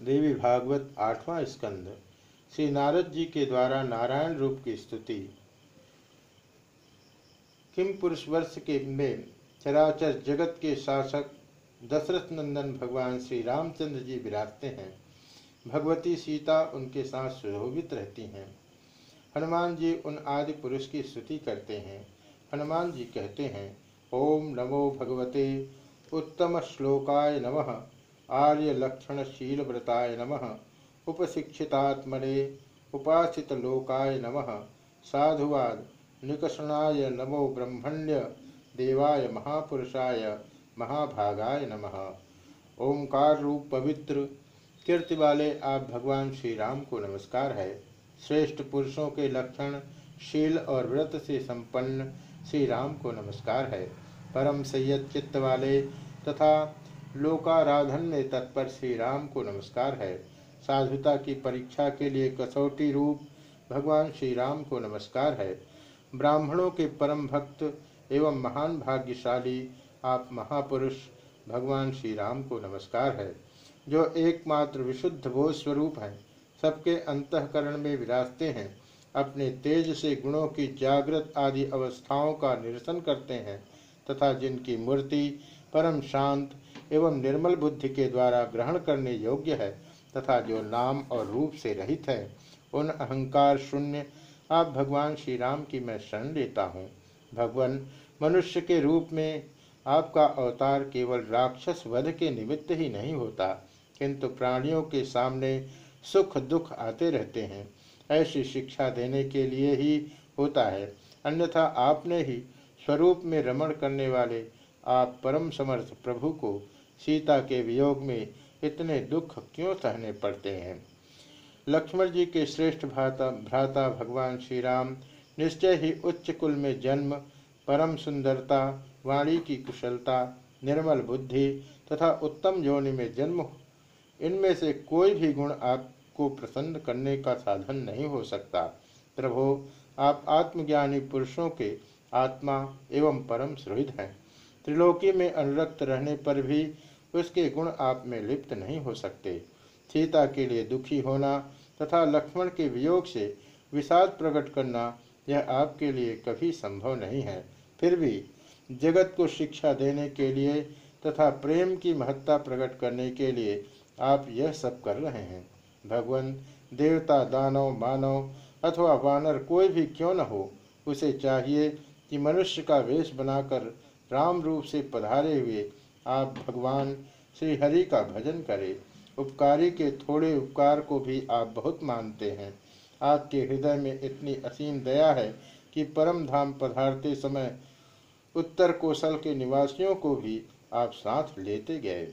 देवी भागवत आठवां स्कंद। श्री नारद जी के द्वारा नारायण रूप की स्तुति। किम पुरुष वर्ष के में चराचर जगत के शासक दशरथ नंदन भगवान श्री रामचंद्र जी विराजते हैं। भगवती सीता उनके साथ सुशोभित रहती हैं। हनुमान जी उन आदि पुरुष की स्तुति करते हैं। हनुमान जी कहते हैं, ओम नमो भगवते, उत्तम श्लोकाय नमः। आर्य लक्षण शील व्रताय नमः। उपशिक्षितात्मने उपासित लोकाय नमः। साधुवाद, निकषणाय नमो ब्रह्मण्य, देवाय महापुरुषाय महाभागाय नमः। ओंकार रूप पवित्र कीर्ति वाले आप भगवान श्री राम को नमस्कार है। श्रेष्ठ पुरुषों के लक्षण, शील और व्रत से संपन्न श्री राम को नमस्कार है। परम संयत चित्त वाले तथा लोकाराधन में तत्पर श्री राम को नमस्कार है। साधुता की परीक्षा के लिए कसौटी रूप भगवान श्री राम को नमस्कार है। ब्राह्मणों के परम भक्त एवं महान भाग्यशाली आप महापुरुष भगवान श्री राम को नमस्कार है। जो एकमात्र विशुद्ध बोध स्वरूप हैं, सबके अंतकरण में विराजते हैं, अपने तेज से गुणों की जागृत आदि अवस्थाओं का निरसन करते हैं, तथा जिनकी मूर्ति परम शांत एवं निर्मल बुद्धि के द्वारा ग्रहण करने योग्य है, तथा जो नाम और रूप से रहित है, उन अहंकार शून्य। आप भगवान श्री राम की मैं शरण लेता हूँ। भगवान, मनुष्य के रूप में आपका अवतार केवल राक्षस वध के निमित्त ही नहीं होता, किंतु प्राणियों के सामने सुख दुख आते रहते हैं। ऐसी शिक्षा देने के लिए ही होता है। अन्यथा आपने ही स्वरूप में रमण करने वाले आप परम समर्थ प्रभु को सीता के वियोग में इतने दुख क्यों सहने पड़ते हैं? लक्ष्मण जी के श्रेष्ठ भ्राता भ्राता भगवान श्री राम निश्चय ही उच्च कुल में जन्म, परम सुंदरता, वाणी की कुशलता, निर्मल बुद्धि तथा उत्तम योनि में जन्म इनमें से कोई भी गुण आपको प्रसन्न करने का साधन नहीं हो सकता। प्रभो, आप आत्मज्ञानी पुरुषों के आत्मा एवं परम सुहृद हैं। त्रिलोकी में अनुरक्त रहने पर भी उसके गुण आप में लिप्त नहीं हो सकते। सीता के लिए दुखी होना तथा लक्ष्मण के वियोग से विषाद प्रकट करना यह आपके लिए कभी संभव नहीं है। फिर भी जगत को शिक्षा देने के लिए तथा प्रेम की महत्ता प्रकट करने के लिए आप यह सब कर रहे हैं। भगवान, देवता, दानव, मानव अथवा वानर कोई भी क्यों न हो, उसे चाहिए कि मनुष्य का वेश बनाकर राम रूप से पधारे हुए आप भगवान श्री हरि का भजन करें। उपकारी के थोड़े उपकार को भी आप बहुत मानते हैं। आपके हृदय में इतनी असीम दया है कि परम धाम पधारते समय उत्तर कोशल के निवासियों को भी आप साथ लेते गए।